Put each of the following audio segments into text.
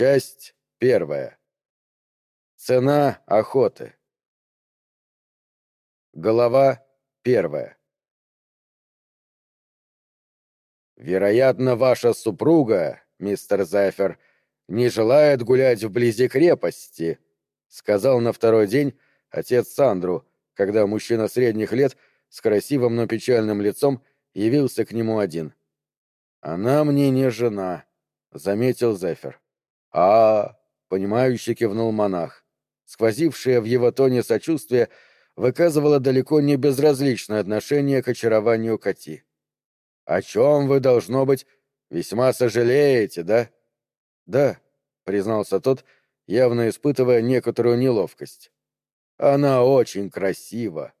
Часть первая. Цена охоты. Глава первая. Вероятно, ваша супруга, мистер Зайфер, не желает гулять вблизи крепости, сказал на второй день отец Сандру, когда мужчина средних лет с красивым, но печальным лицом явился к нему один. Она мне не жена, заметил Зайфер. А, понимающе кивнул монах. Сквозившее в его тоне сочувствие выказывало далеко не безразличное отношение к очарованию Кати. «О чем вы, должно быть, весьма сожалеете, да?» «Да», — признался тот, явно испытывая некоторую неловкость. «Она очень красива».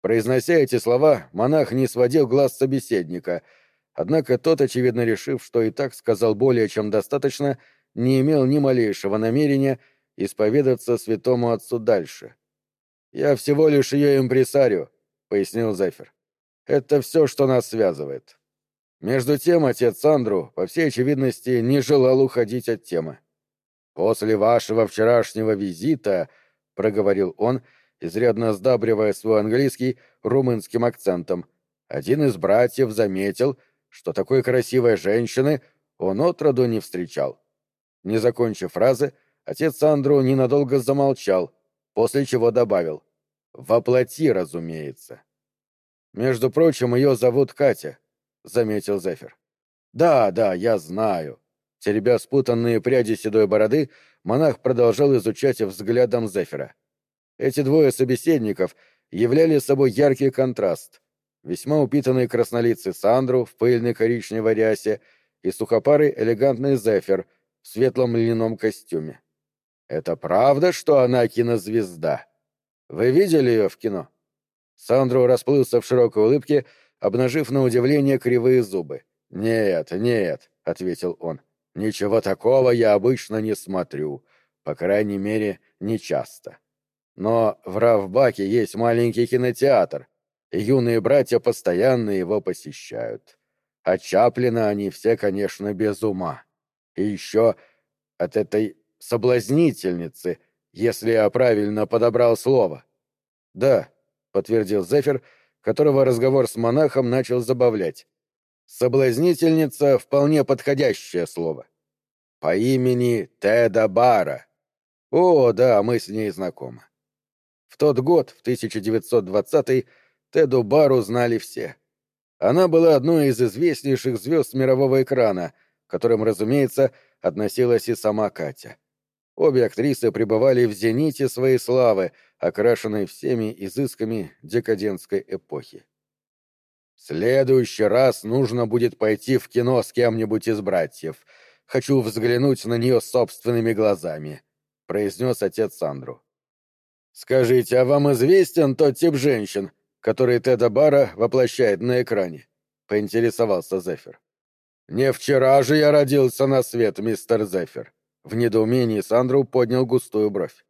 Произнося эти слова, монах не сводил глаз собеседника, однако тот, очевидно решив, что и так сказал более чем достаточно, — не имел ни малейшего намерения исповедаться святому отцу дальше. «Я всего лишь ее импресарио», — пояснил Зефир. «Это все, что нас связывает». Между тем отец Сандру, по всей очевидности, не желал уходить от темы. «После вашего вчерашнего визита», — проговорил он, изрядно сдабривая свой английский румынским акцентом, один из братьев заметил, что такой красивой женщины он отроду не встречал. Не закончив фразы, отец Андру ненадолго замолчал, после чего добавил «Воплоти, разумеется». «Между прочим, ее зовут Катя», — заметил Зефир. «Да, да, я знаю». Теребя спутанные пряди седой бороды, монах продолжал изучать взглядом Зефира. Эти двое собеседников являли собой яркий контраст. Весьма упитанный краснолицый Сандру в пыльной коричневой рясе и сухопарый элегантный Зефир светлом льняном костюме. «Это правда, что она кинозвезда? Вы видели ее в кино?» Сандро расплылся в широкой улыбке, обнажив на удивление кривые зубы. «Нет, нет», — ответил он. «Ничего такого я обычно не смотрю. По крайней мере, не часто. Но в Равбаке есть маленький кинотеатр, и юные братья постоянно его посещают. А Чаплина они все, конечно, без ума. И еще от этой соблазнительницы, если я правильно подобрал слово. Да, подтвердил Зефир, которого разговор с монахом начал забавлять. Соблазнительница — вполне подходящее слово. По имени Теда Бара. О, да, мы с ней знакомы. В тот год, в 1920-й, Теду Бару знали все. Она была одной из известнейших звезд мирового экрана — которым, разумеется, относилась и сама Катя. Обе актрисы пребывали в зените своей славы, окрашенной всеми изысками декадентской эпохи. «В следующий раз нужно будет пойти в кино с кем-нибудь из братьев. Хочу взглянуть на нее собственными глазами», — произнес отец Сандру. «Скажите, а вам известен тот тип женщин, который Теда Бара воплощает на экране?» — поинтересовался Зефир. «Не вчера же я родился на свет, мистер Зефир». В недоумении Сандру поднял густую бровь.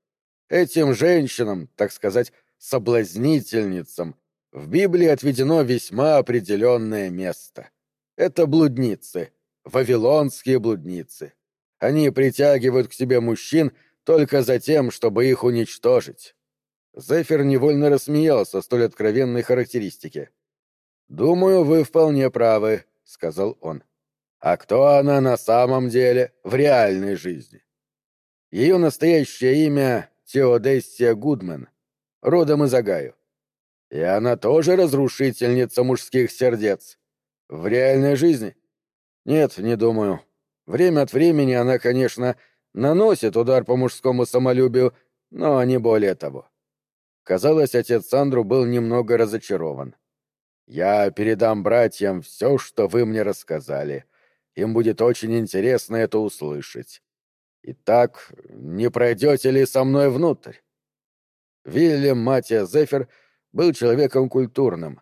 «Этим женщинам, так сказать, соблазнительницам, в Библии отведено весьма определенное место. Это блудницы, вавилонские блудницы. Они притягивают к себе мужчин только за тем, чтобы их уничтожить». Зефир невольно рассмеялся столь откровенной характеристике. «Думаю, вы вполне правы», — сказал он. А кто она на самом деле в реальной жизни? Ее настоящее имя Теодессия Гудман, родом из Агаю. И она тоже разрушительница мужских сердец. В реальной жизни? Нет, не думаю. Время от времени она, конечно, наносит удар по мужскому самолюбию, но не более того. Казалось, отец Сандру был немного разочарован. «Я передам братьям все, что вы мне рассказали», им будет очень интересно это услышать. Итак, не пройдете ли со мной внутрь? Вильям Матия Зефер был человеком культурным.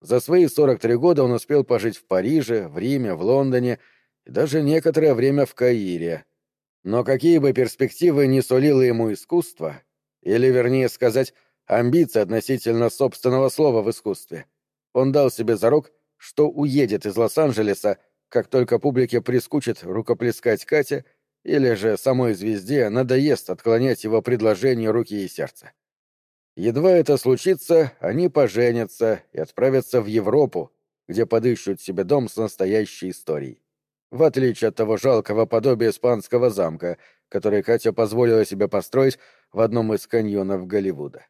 За свои 43 года он успел пожить в Париже, в Риме, в Лондоне и даже некоторое время в Каире. Но какие бы перспективы ни сулило ему искусство, или, вернее сказать, амбиции относительно собственного слова в искусстве, он дал себе зарок, что уедет из Лос-Анджелеса как только публике прискучит рукоплескать Кате или же самой звезде надоест отклонять его предложение руки и сердца. Едва это случится, они поженятся и отправятся в Европу, где подыщут себе дом с настоящей историей. В отличие от того жалкого подобия испанского замка, который Катя позволила себе построить в одном из каньонов Голливуда.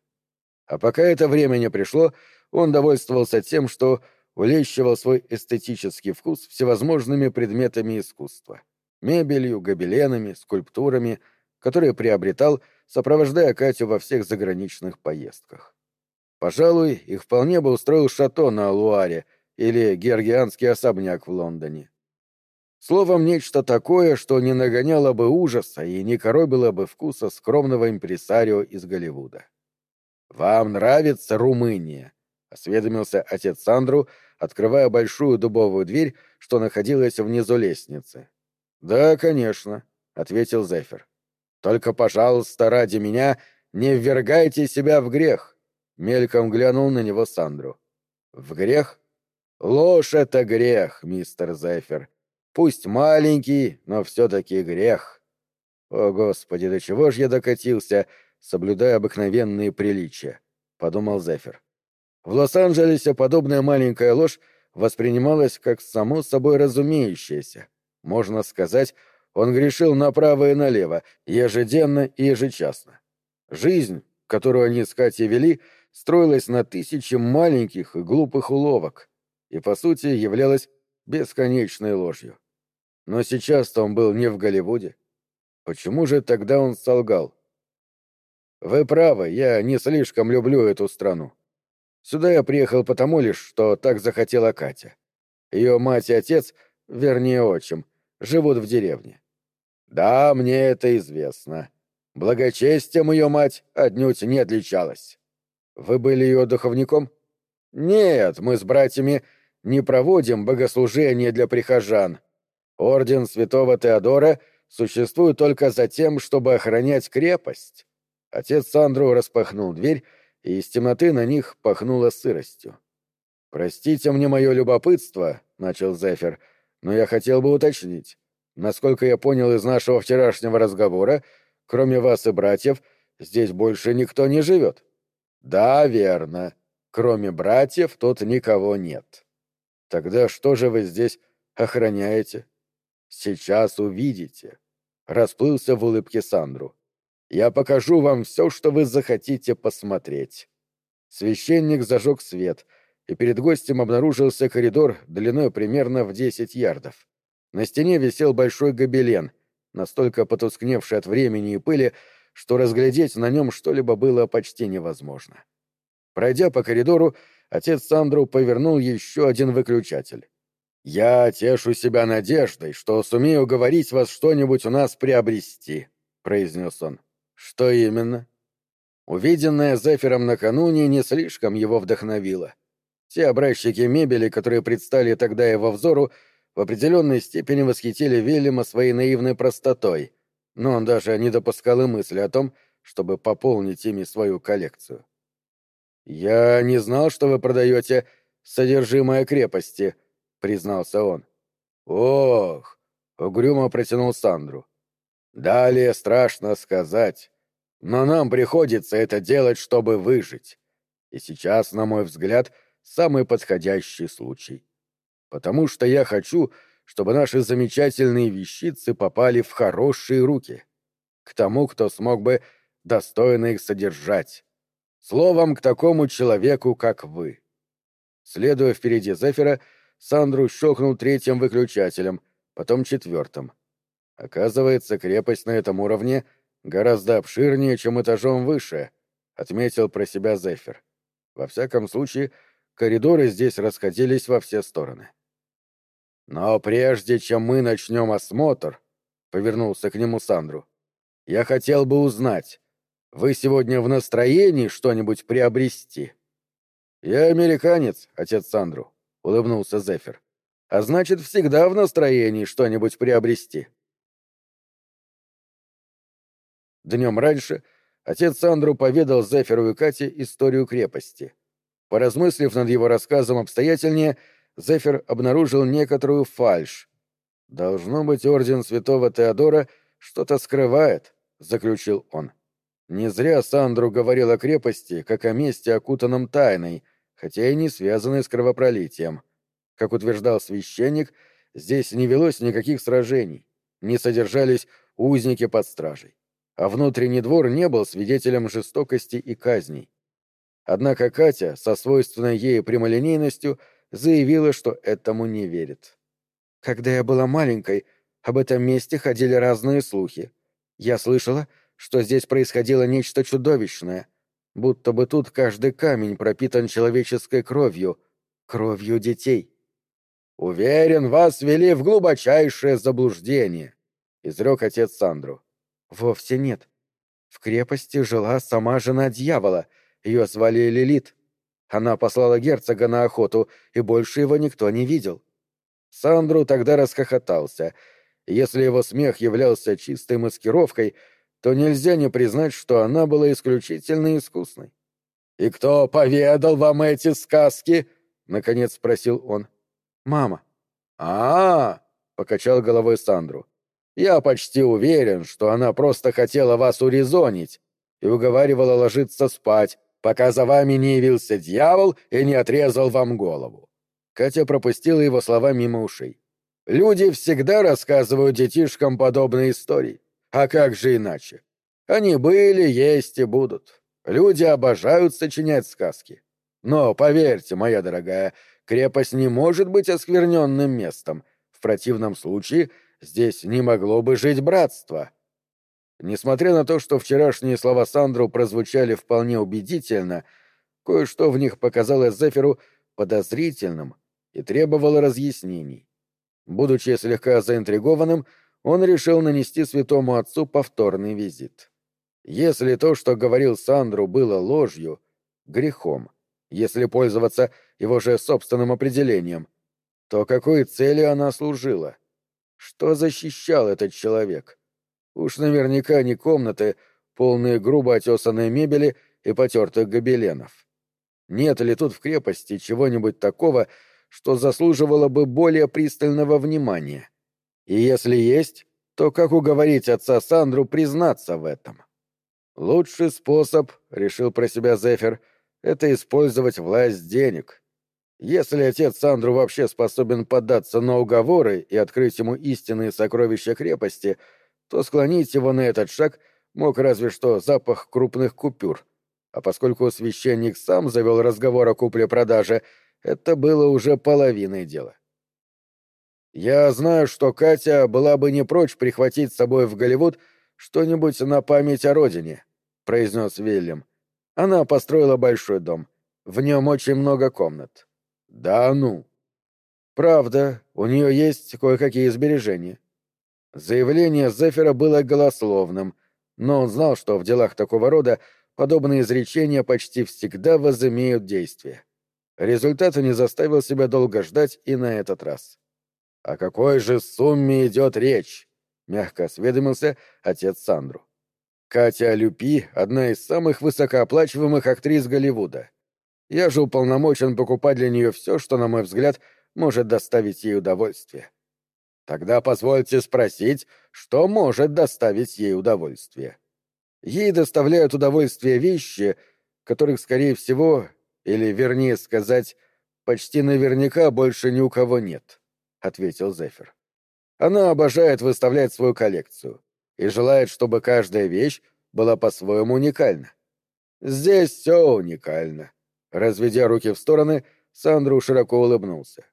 А пока это время не пришло, он довольствовался тем, что улещивал свой эстетический вкус всевозможными предметами искусства — мебелью, гобеленами, скульптурами, которые приобретал, сопровождая Катю во всех заграничных поездках. Пожалуй, их вполне бы устроил шато на Луаре или георгианский особняк в Лондоне. Словом, нечто такое, что не нагоняло бы ужаса и не коробило бы вкуса скромного импресарио из Голливуда. «Вам нравится Румыния?» — осведомился отец Сандру, открывая большую дубовую дверь, что находилась внизу лестницы. «Да, конечно», — ответил Зефир. «Только, пожалуйста, ради меня не ввергайте себя в грех», — мельком глянул на него Сандру. «В грех? Ложь — это грех, мистер Зефир. Пусть маленький, но все-таки грех. О, Господи, до чего ж я докатился, соблюдая обыкновенные приличия, — подумал Зефир. В Лос-Анджелесе подобная маленькая ложь воспринималась как само собой разумеющаяся. Можно сказать, он грешил направо и налево, ежедневно и ежечасно. Жизнь, которую они с Катей вели, строилась на тысячи маленьких и глупых уловок и, по сути, являлась бесконечной ложью. Но сейчас-то он был не в Голливуде. Почему же тогда он солгал? Вы правы, я не слишком люблю эту страну. Сюда я приехал потому лишь, что так захотела Катя. Ее мать и отец, вернее отчим, живут в деревне. Да, мне это известно. Благочестием ее мать отнюдь не отличалась. Вы были ее духовником? Нет, мы с братьями не проводим богослужения для прихожан. Орден святого Теодора существует только за тем, чтобы охранять крепость. Отец Сандру распахнул дверь, и из темноты на них пахнуло сыростью. «Простите мне мое любопытство», — начал Зефир, — «но я хотел бы уточнить. Насколько я понял из нашего вчерашнего разговора, кроме вас и братьев, здесь больше никто не живет». «Да, верно. Кроме братьев тут никого нет». Тогда что же вы здесь охраняете? Сейчас увидите. Расплылся в улыбке Сандру. Я покажу вам все, что вы захотите посмотреть. Священник зажег свет, и перед гостем обнаружился коридор длиной примерно в десять ярдов. На стене висел большой гобелен, настолько потускневший от времени и пыли, что разглядеть на нем что-либо было почти невозможно. Пройдя по коридору, отец Сандру повернул еще один выключатель. «Я тешу себя надеждой, что сумею говорить вас что-нибудь у нас приобрести», — произнес он. «Что именно?» Увиденное Зефиром накануне не слишком его вдохновило. Те образчики мебели, которые предстали тогда его взору, в определенной степени восхитили Вильяма своей наивной простотой, но он даже не допускал и мысли о том, чтобы пополнить ими свою коллекцию. «Я не знал, что вы продаете содержимое крепости», — признался он. «Ох!» — угрюмо протянул Сандру. «Далее страшно сказать, но нам приходится это делать, чтобы выжить. И сейчас, на мой взгляд, самый подходящий случай. Потому что я хочу, чтобы наши замечательные вещицы попали в хорошие руки, к тому, кто смог бы достойно их содержать. Словом, к такому человеку, как вы. Следуя впереди Зефира, Сандру щелкнул третьим выключателем, потом четвертым. Оказывается, крепость на этом уровне гораздо обширнее, чем этажом выше, отметил про себя Зефир. Во всяком случае, коридоры здесь расходились во все стороны. Но прежде чем мы начнем осмотр, повернулся к нему Сандру, я хотел бы узнать, вы сегодня в настроении что-нибудь приобрести? Я американец, отец Сандру, улыбнулся Зефир. А значит, всегда в настроении что-нибудь приобрести. Днем раньше отец Сандру поведал Зефиру и Кате историю крепости. Поразмыслив над его рассказом обстоятельнее, Зефир обнаружил некоторую фальшь. Должно быть, орден святого Теодора что-то скрывает», — заключил он. Не зря Сандру говорил о крепости, как о месте, окутанном тайной, хотя и не связанной с кровопролитием. Как утверждал священник, здесь не велось никаких сражений, не содержались узники под стражей, а внутренний двор не был свидетелем жестокости и казней. Однако Катя, со свойственной ей прямолинейностью, заявила, что этому не верит. «Когда я была маленькой, об этом месте ходили разные слухи. Я слышала, что здесь происходило нечто чудовищное, будто бы тут каждый камень пропитан человеческой кровью, кровью детей. «Уверен, вас вели в глубочайшее заблуждение», — изрек отец Сандру. «Вовсе нет. В крепости жила сама жена дьявола, ее звали Лилит. Она послала герцога на охоту, и больше его никто не видел». Сандру тогда расхохотался. Если его смех являлся чистой маскировкой — то нельзя не признать, что она была исключительно искусной. «И кто поведал вам эти сказки?» — наконец спросил он. «Мама». «А-а-а!» — покачал головой Сандру. «Я почти уверен, что она просто хотела вас урезонить и уговаривала ложиться спать, пока за вами не явился дьявол и не отрезал вам голову». Катя пропустила его слова мимо ушей. «Люди всегда рассказывают детишкам подобные истории. А как же иначе? Они были, есть и будут. Люди обожают сочинять сказки. Но, поверьте, моя дорогая, крепость не может быть оскверненным местом. В противном случае здесь не могло бы жить братство. Несмотря на то, что вчерашние слова Сандру прозвучали вполне убедительно, кое-что в них показалось Зефиру подозрительным и требовало разъяснений. Будучи слегка заинтригованным, он решил нанести святому отцу повторный визит. Если то, что говорил Сандру, было ложью, грехом, если пользоваться его же собственным определением, то какой цели она служила? Что защищал этот человек? Уж наверняка не комнаты, полные грубо отесанной мебели и потертых гобеленов. Нет ли тут в крепости чего-нибудь такого, что заслуживало бы более пристального внимания? И если есть, то как уговорить отца Сандру признаться в этом? Лучший способ, — решил про себя Зефир, — это использовать власть денег. Если отец Сандру вообще способен поддаться на уговоры и открыть ему истинные сокровища крепости, то склонить его на этот шаг мог разве что запах крупных купюр. А поскольку священник сам завел разговор о купле-продаже, это было уже половиной дела. Я знаю, что Катя была бы не прочь прихватить с собой в Голливуд что-нибудь на память о родине, произнес Вильям. Она построила большой дом. В нем очень много комнат. Да ну. Правда, у нее есть кое-какие сбережения. Заявление Зефира было голословным, но он знал, что в делах такого рода подобные изречения почти всегда возымеют действие. Результат не заставил себя долго ждать и на этот раз. «О какой же сумме идет речь?» — мягко осведомился отец Сандру. «Катя Люпи — одна из самых высокооплачиваемых актрис Голливуда. Я же уполномочен покупать для нее все, что, на мой взгляд, может доставить ей удовольствие. Тогда позвольте спросить, что может доставить ей удовольствие. Ей доставляют удовольствие вещи, которых, скорее всего, или, вернее сказать, почти наверняка больше ни у кого нет. — ответил Зефир. «Она обожает выставлять свою коллекцию и желает, чтобы каждая вещь была по-своему уникальна. Здесь все уникально». Разведя руки в стороны, Сандру широко улыбнулся.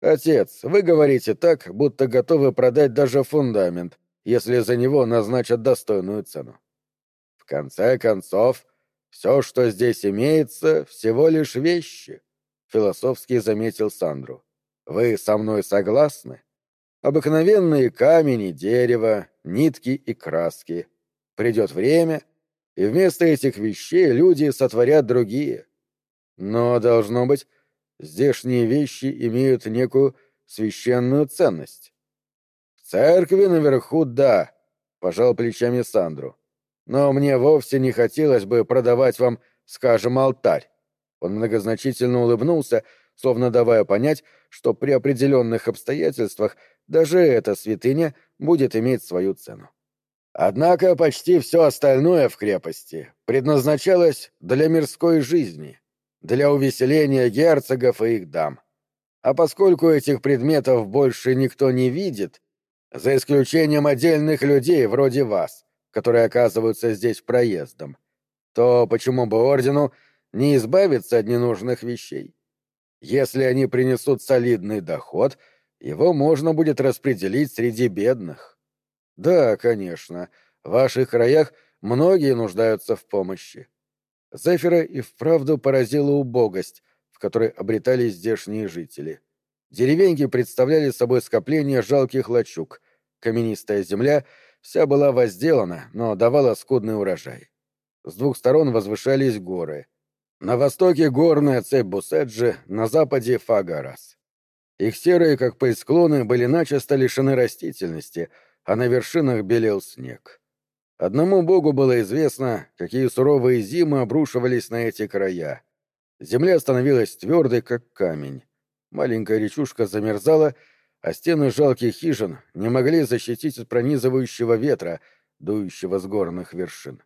«Отец, вы говорите так, будто готовы продать даже фундамент, если за него назначат достойную цену. В конце концов, все, что здесь имеется, всего лишь вещи», — философски заметил Сандру. Вы со мной согласны? Обыкновенные камни, дерево, нитки и краски. Придет время, и вместо этих вещей люди сотворят другие. Но, должно быть, здешние вещи имеют некую священную ценность. В церкви наверху — да, — пожал плечами Сандру. Но мне вовсе не хотелось бы продавать вам, скажем, алтарь. Он многозначительно улыбнулся, словно давая понять, что при определенных обстоятельствах даже эта святыня будет иметь свою цену. Однако почти все остальное в крепости предназначалось для мирской жизни, для увеселения герцогов и их дам. А поскольку этих предметов больше никто не видит, за исключением отдельных людей вроде вас, которые оказываются здесь проездом, то почему бы ордену не избавиться от ненужных вещей? Если они принесут солидный доход, его можно будет распределить среди бедных. Да, конечно. В ваших краях многие нуждаются в помощи. Зефира и вправду поразила убогость, в которой обретались здешние жители. Деревеньки представляли собой скопление жалких лачуг. Каменистая земля вся была возделана, но давала скудный урожай. С двух сторон возвышались горы. На востоке горная цепь Буседжи, на западе — Фагарас. Их серые, как пыль склоны, были начисто лишены растительности — а на вершинах белел снег. Одному богу было известно, какие суровые зимы обрушивались на эти края. Земля становилась твердой, как камень. Маленькая речушка замерзала, а стены жалких хижин не могли защитить от пронизывающего ветра, дующего с горных вершин.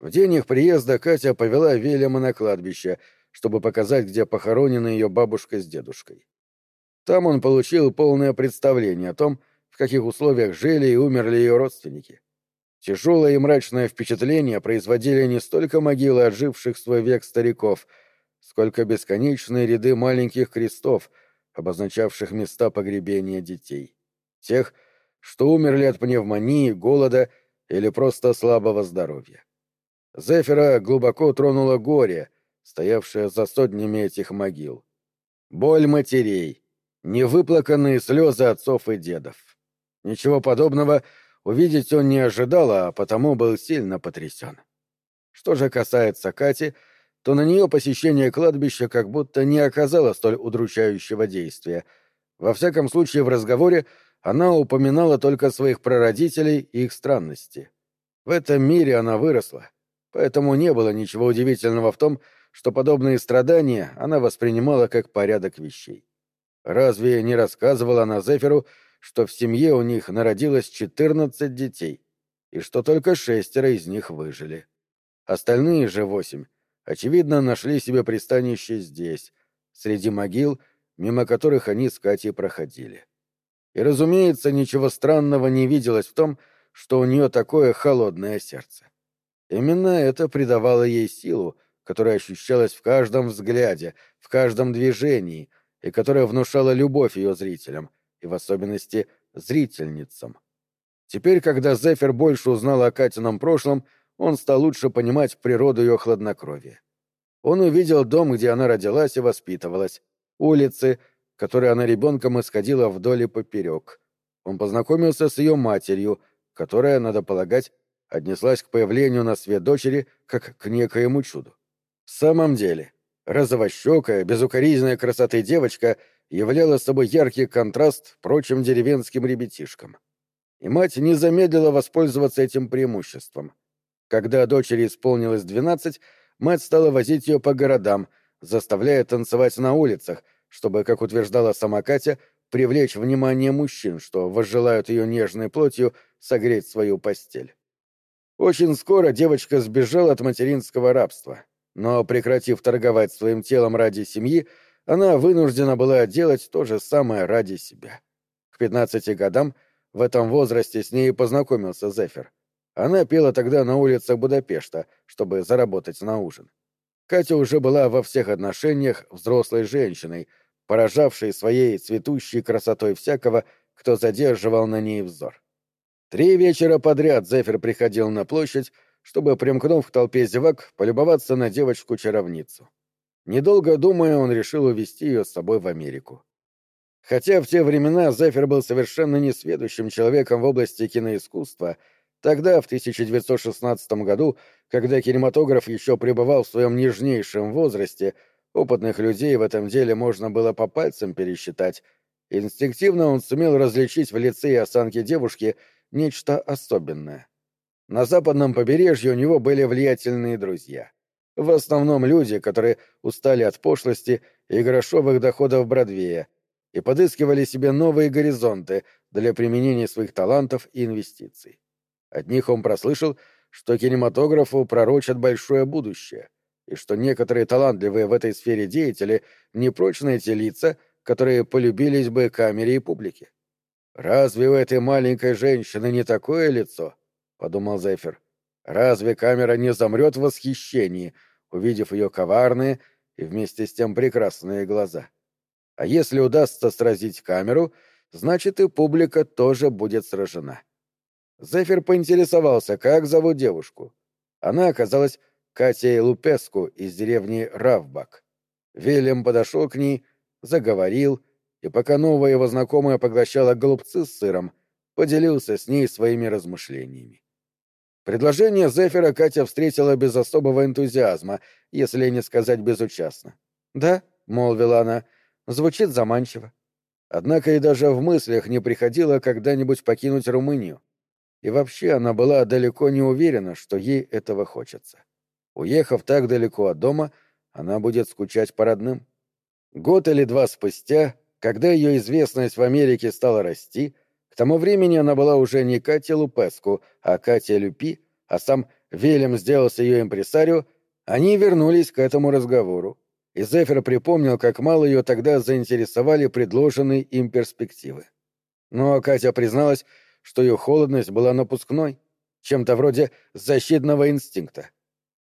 В день их приезда Катя повела Велема на кладбище, чтобы показать, где похоронены ее бабушка с дедушкой. Там он получил полное представление о том, в каких условиях жили и умерли ее родственники. Тяжелое и мрачное впечатление производили не столько могилы отживших свой век стариков, сколько бесконечные ряды маленьких крестов, обозначавших места погребения детей. Тех, что умерли от пневмонии, голода или просто слабого здоровья. Зефира глубоко тронуло горе, стоявшее за сотнями этих могил. Боль матерей, невыплаканные слезы отцов и дедов. Ничего подобного увидеть он не ожидал, а потому был сильно потрясен. Что же касается Кати, то на нее посещение кладбища как будто не оказало столь удручающего действия. Во всяком случае, в разговоре она упоминала только своих прародителей и их странности. В этом мире она выросла, поэтому не было ничего удивительного в том, что подобные страдания она воспринимала как порядок вещей. Разве не рассказывала она Зефиру, что в семье у них народилось 14 детей, и что только шестеро из них выжили. Остальные же восемь, очевидно, нашли себе пристанище здесь, среди могил, мимо которых они с Катей проходили. И, разумеется, ничего странного не виделось в том, что у нее такое холодное сердце. Именно это придавало ей силу, которая ощущалась в каждом взгляде, в каждом движении, и которая внушала любовь ее зрителям — и в особенности зрительницам. Теперь, когда Зефир больше узнал о Катином прошлом, он стал лучше понимать природу ее хладнокровия. Он увидел дом, где она родилась и воспитывалась, улицы, которые она ребенком исходила вдоль и поперек. Он познакомился с ее матерью, которая, надо полагать, отнеслась к появлению на свет дочери как к некоему чуду. В самом деле, розовощекая, безукоризненная красоты девочка являла собой яркий контраст прочим деревенским ребятишкам. И мать не замедлила воспользоваться этим преимуществом. Когда дочери исполнилось двенадцать, мать стала возить ее по городам, заставляя танцевать на улицах, чтобы, как утверждала сама Катя, привлечь внимание мужчин, что возжелают ее нежной плотью согреть свою постель. Очень скоро девочка сбежала от материнского рабства, но, прекратив торговать своим телом ради семьи, она вынуждена была делать то же самое ради себя. К пятнадцати годам в этом возрасте с ней познакомился Зефир. Она пела тогда на улицах Будапешта, чтобы заработать на ужин. Катя уже была во всех отношениях взрослой женщиной, поражавшей своей цветущей красотой всякого, кто задерживал на ней взор. Три вечера подряд Зефир приходил на площадь, чтобы, примкнув к толпе зевак, полюбоваться на девочку-чаровницу. Недолго думая, он решил увезти ее с собой в Америку. Хотя в те времена Зефир был совершенно несведущим человеком в области киноискусства, тогда, в 1916 году, когда кинематограф еще пребывал в своем нежнейшем возрасте, опытных людей в этом деле можно было по пальцам пересчитать, инстинктивно он сумел различить в лице и осанке девушки нечто особенное. На западном побережье у него были влиятельные друзья — в основном люди, которые устали от пошлости и грошовых доходов Бродвея и подыскивали себе новые горизонты для применения своих талантов и инвестиций. От них он прослышал, что кинематографу пророчат большое будущее, и что некоторые талантливые в этой сфере деятели не прочь найти лица, которые полюбились бы камере и публике. «Разве у этой маленькой женщины не такое лицо?» — подумал Зефир. «Разве камера не замрет в восхищении, увидев ее коварные и вместе с тем прекрасные глаза? А если удастся сразить камеру, значит и публика тоже будет сражена». Зефир поинтересовался, как зовут девушку. Она оказалась Катей Лупеску из деревни Равбак. Вильям подошел к ней, заговорил — и пока новая его знакомая поглощала голубцы с сыром, поделился с ней своими размышлениями. Предложение Зефира Катя встретила без особого энтузиазма, если не сказать безучастно. «Да», — молвила она, — «звучит заманчиво». Однако и даже в мыслях не приходило когда-нибудь покинуть Румынию. И вообще она была далеко не уверена, что ей этого хочется. Уехав так далеко от дома, она будет скучать по родным. Год или два спустя когда ее известность в Америке стала расти, к тому времени она была уже не Катя Лупеску, а Катя Люпи, а сам Велем сделался ее импресарио, они вернулись к этому разговору. И Зефир припомнил, как мало ее тогда заинтересовали предложенные им перспективы. Но Катя призналась, что ее холодность была напускной, чем-то вроде защитного инстинкта.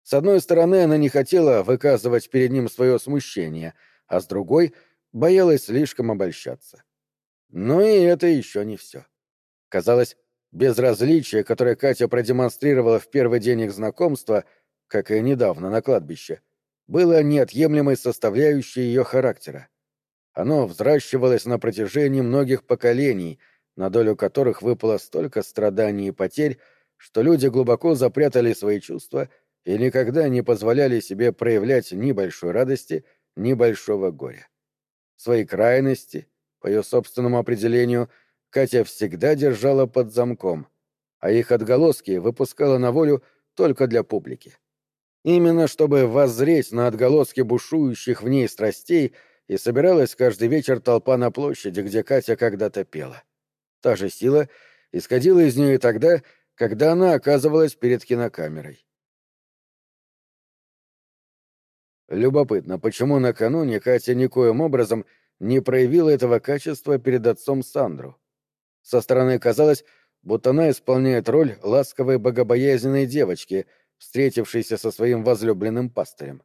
С одной стороны, она не хотела выказывать перед ним свое смущение, а с другой — боялась слишком обольщаться. Но и это еще не все. Казалось, безразличие, которое Катя продемонстрировала в первый день их знакомства, как и недавно на кладбище, было неотъемлемой составляющей ее характера. Оно взращивалось на протяжении многих поколений, на долю которых выпало столько страданий и потерь, что люди глубоко запрятали свои чувства и никогда не позволяли себе проявлять ни большой радости, ни большого горя. Свои крайности, по ее собственному определению, Катя всегда держала под замком, а их отголоски выпускала на волю только для публики. Именно чтобы воззреть на отголоски бушующих в ней страстей и собиралась каждый вечер толпа на площади, где Катя когда-то пела. Та же сила исходила из нее и тогда, когда она оказывалась перед кинокамерой. Любопытно, почему накануне Катя никоим образом не проявила этого качества перед отцом Сандру. Со стороны казалось, будто она исполняет роль ласковой богобоязненной девочки, встретившейся со своим возлюбленным пастырем.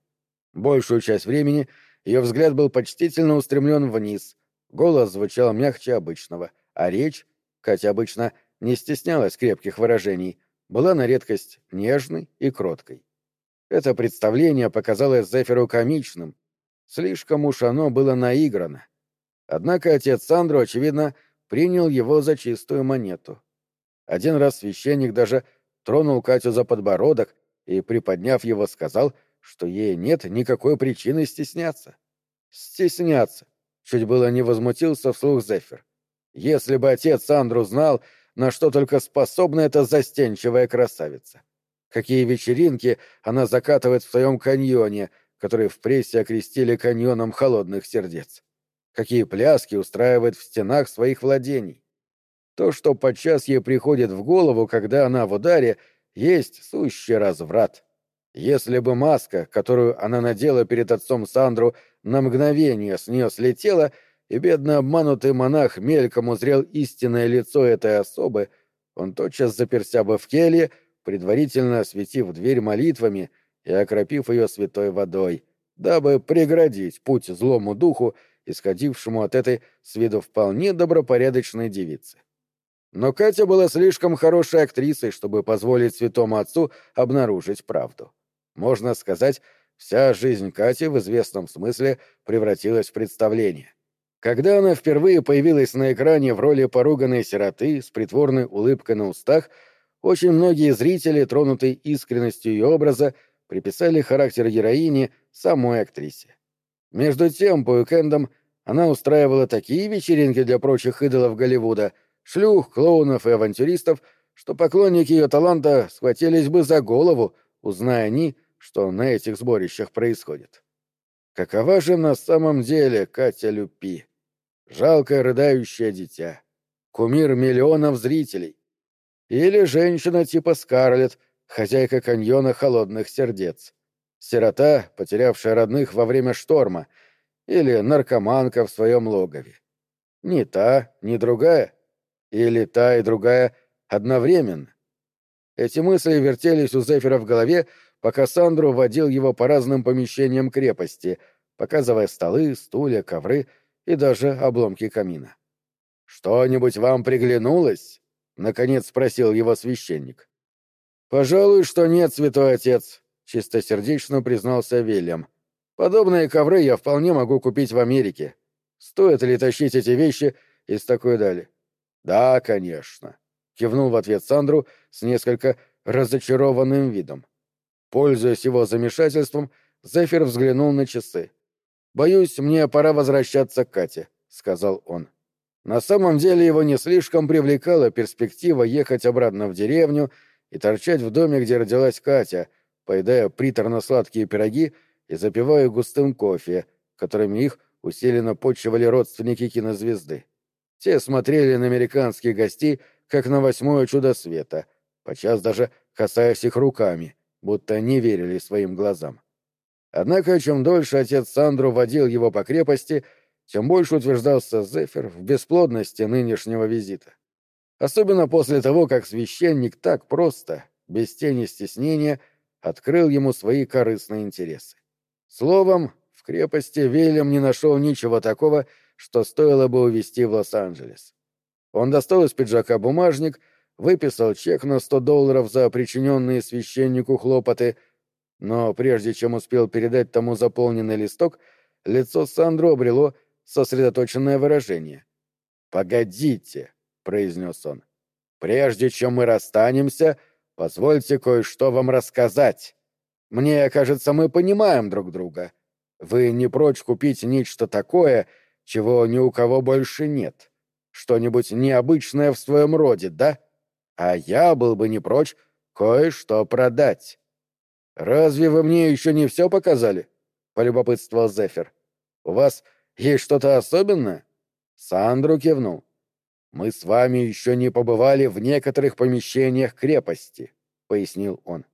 Большую часть времени ее взгляд был почтительно устремлен вниз, голос звучал мягче обычного, а речь, Катя обычно не стеснялась крепких выражений, была на редкость нежной и кроткой. Это представление показалось Зефиру комичным. Слишком уж оно было наиграно. Однако отец Сандру, очевидно, принял его за чистую монету. Один раз священник даже тронул Катю за подбородок и, приподняв его, сказал, что ей нет никакой причины стесняться. Стесняться. Чуть было не возмутился вслух Зефир. Если бы отец Сандру знал, на что только способна эта застенчивая красавица какие вечеринки она закатывает в своем каньоне, который в прессе окрестили каньоном холодных сердец. Какие пляски устраивает в стенах своих владений. То, что подчас ей приходит в голову, когда она в ударе, есть сущий разврат. Если бы маска, которую она надела перед отцом Сандру, на мгновение с нее слетела, и бедно обманутый монах мельком узрел истинное лицо этой особы, он тотчас заперся бы в келье, предварительно осветив дверь молитвами и окропив ее святой водой, дабы преградить путь злому духу, исходившему от этой с виду вполне добропорядочной девицы. Но Катя была слишком хорошей актрисой, чтобы позволить святому отцу обнаружить правду. Можно сказать, вся жизнь Кати в известном смысле превратилась в представление. Когда она впервые появилась на экране в роли поруганной сироты с притворной улыбкой на устах — очень многие зрители, тронутые искренностью ее образа, приписали характер героини самой актрисе. Между тем, по уикендам она устраивала такие вечеринки для прочих идолов Голливуда, шлюх, клоунов и авантюристов, что поклонники ее таланта схватились бы за голову, узная они, что на этих сборищах происходит. Какова же на самом деле Катя Люпи? Жалкое рыдающее дитя. Кумир миллионов зрителей Или женщина типа Скарлетт, хозяйка каньона холодных сердец. Сирота, потерявшая родных во время шторма. Или наркоманка в своем логове. Ни та, ни другая. Или та и другая одновременно. Эти мысли вертелись у Зефира в голове, пока Сандру водил его по разным помещениям крепости, показывая столы, стулья, ковры и даже обломки камина. «Что-нибудь вам приглянулось?» — наконец спросил его священник. «Пожалуй, что нет, святой отец», — чистосердечно признался Вильям. «Подобные ковры я вполне могу купить в Америке. Стоит ли тащить эти вещи из такой дали?» «Да, конечно», — кивнул в ответ Сандру с несколько разочарованным видом. Пользуясь его замешательством, Зефир взглянул на часы. «Боюсь, мне пора возвращаться к Кате», — сказал он. На самом деле его не слишком привлекала перспектива ехать обратно в деревню и торчать в доме, где родилась Катя, поедая приторно-сладкие пироги и запивая густым кофе, которыми их усиленно почивали родственники кинозвезды. Те смотрели на американских гостей, как на восьмое чудо света, подчас даже касаясь их руками, будто не верили своим глазам. Однако, чем дольше отец Сандру водил его по крепости, тем больше утверждался Зефир в бесплодности нынешнего визита. Особенно после того, как священник так просто, без тени стеснения, открыл ему свои корыстные интересы. Словом, в крепости Вильям не нашел ничего такого, что стоило бы увезти в Лос-Анджелес. Он достал из пиджака бумажник, выписал чек на сто долларов за причиненные священнику хлопоты, но прежде чем успел передать тому заполненный листок, лицо Сандру обрело сосредоточенное выражение. «Погодите», — произнес он, — «прежде чем мы расстанемся, позвольте кое-что вам рассказать. Мне кажется, мы понимаем друг друга. Вы не прочь купить нечто такое, чего ни у кого больше нет. Что-нибудь необычное в своем роде, да? А я был бы не прочь кое-что продать. «Разве вы мне еще не все показали?» — полюбопытствовал Зефир. «У вас есть что-то особенное?» Сандру кивнул. «Мы с вами еще не побывали в некоторых помещениях крепости», — пояснил он.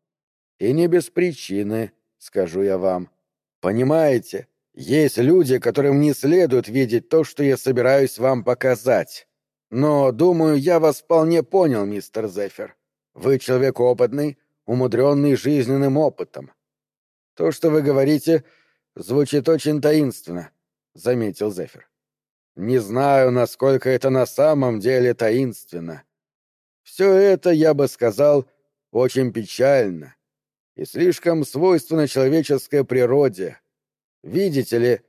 «И не без причины, скажу я вам. Понимаете, есть люди, которым не следует видеть то, что я собираюсь вам показать. Но, думаю, я вас вполне понял, мистер Зефер. Вы человек опытный, умудренный жизненным опытом. То, что вы говорите, звучит очень таинственно, — заметил Зефер. Не знаю, насколько это на самом деле таинственно. Все это, я бы сказал, очень печально и слишком свойственно человеческой природе, Видите ли,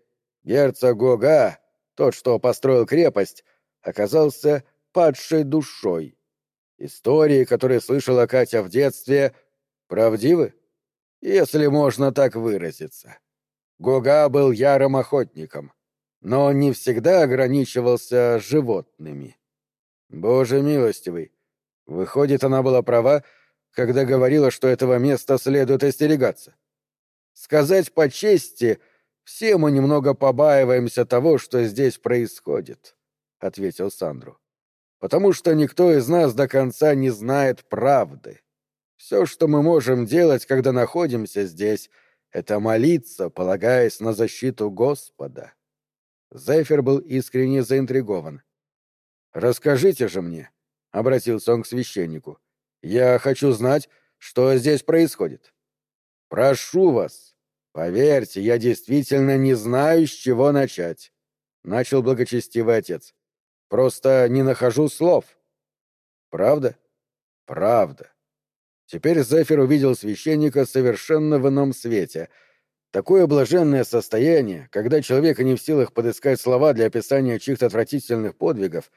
герцог Гога, тот, что построил крепость, оказался падшей душой. Истории, которые слышала Катя в детстве, правдивы? Если можно так выразиться. Гога был ярым охотником, но не всегда ограничивался животными. Боже милостивый, выходит, она была права, когда говорила, что этого места следует остерегаться. Сказать по чести — все мы немного побаиваемся того, что здесь происходит, — ответил Сандру. Потому что никто из нас до конца не знает правды. Все, что мы можем делать, когда находимся здесь, — это молиться, полагаясь на защиту Господа. Зефир был искренне заинтригован. «Расскажите же мне», — обратился он к священнику. «Я хочу знать, что здесь происходит». «Прошу вас», «Поверьте, я действительно не знаю, с чего начать», — начал благочестивый отец. «Просто не нахожу слов». «Правда?» «Правда». Теперь Зефир увидел священника совершенно в ином свете. Такое блаженное состояние, когда человек не в силах подыскать слова для описания чьих-то отвратительных подвигов,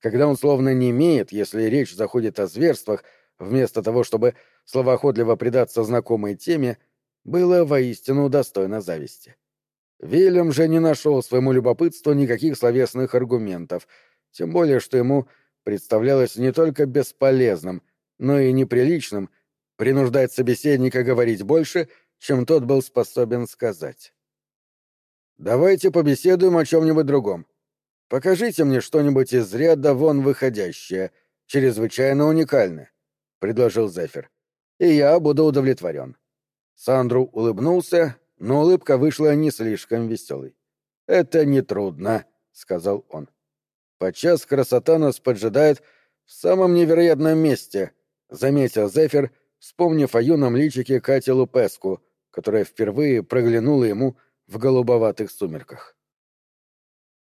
когда он словно не имеет, если речь заходит о зверствах, вместо того, чтобы словоохотливо предаться знакомой теме — было воистину достойно зависти. Вильям же не нашел своему любопытству никаких словесных аргументов, тем более что ему представлялось не только бесполезным, но и неприличным принуждать собеседника говорить больше, чем тот был способен сказать. «Давайте побеседуем о чем-нибудь другом. Покажите мне что-нибудь из ряда вон выходящее, чрезвычайно уникальное. Предложил Зефир. «И я буду удовлетворен». Сандру улыбнулся, но улыбка вышла не слишком веселой. «Это нетрудно», — сказал он. «Подчас красота нас поджидает в самом невероятном месте», — заметил Зефир, вспомнив о юном личике Кати Лупеску, которая впервые проглянула ему в голубоватых сумерках.